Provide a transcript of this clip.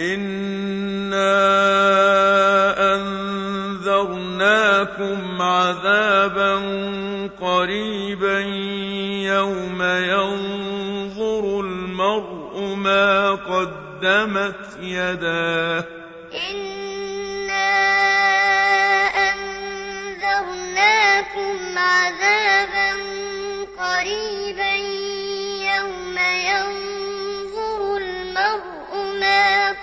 إِنَّا أَنذَرْنَاكُمْ عَذَابًا قَرِيبًا يَوْمَ يَنظُرُ الْمَرْءُ مَا قَدَّمَتْ يَدَاهُ إِنَّا أَنذَرْنَاكُمْ عَذَابًا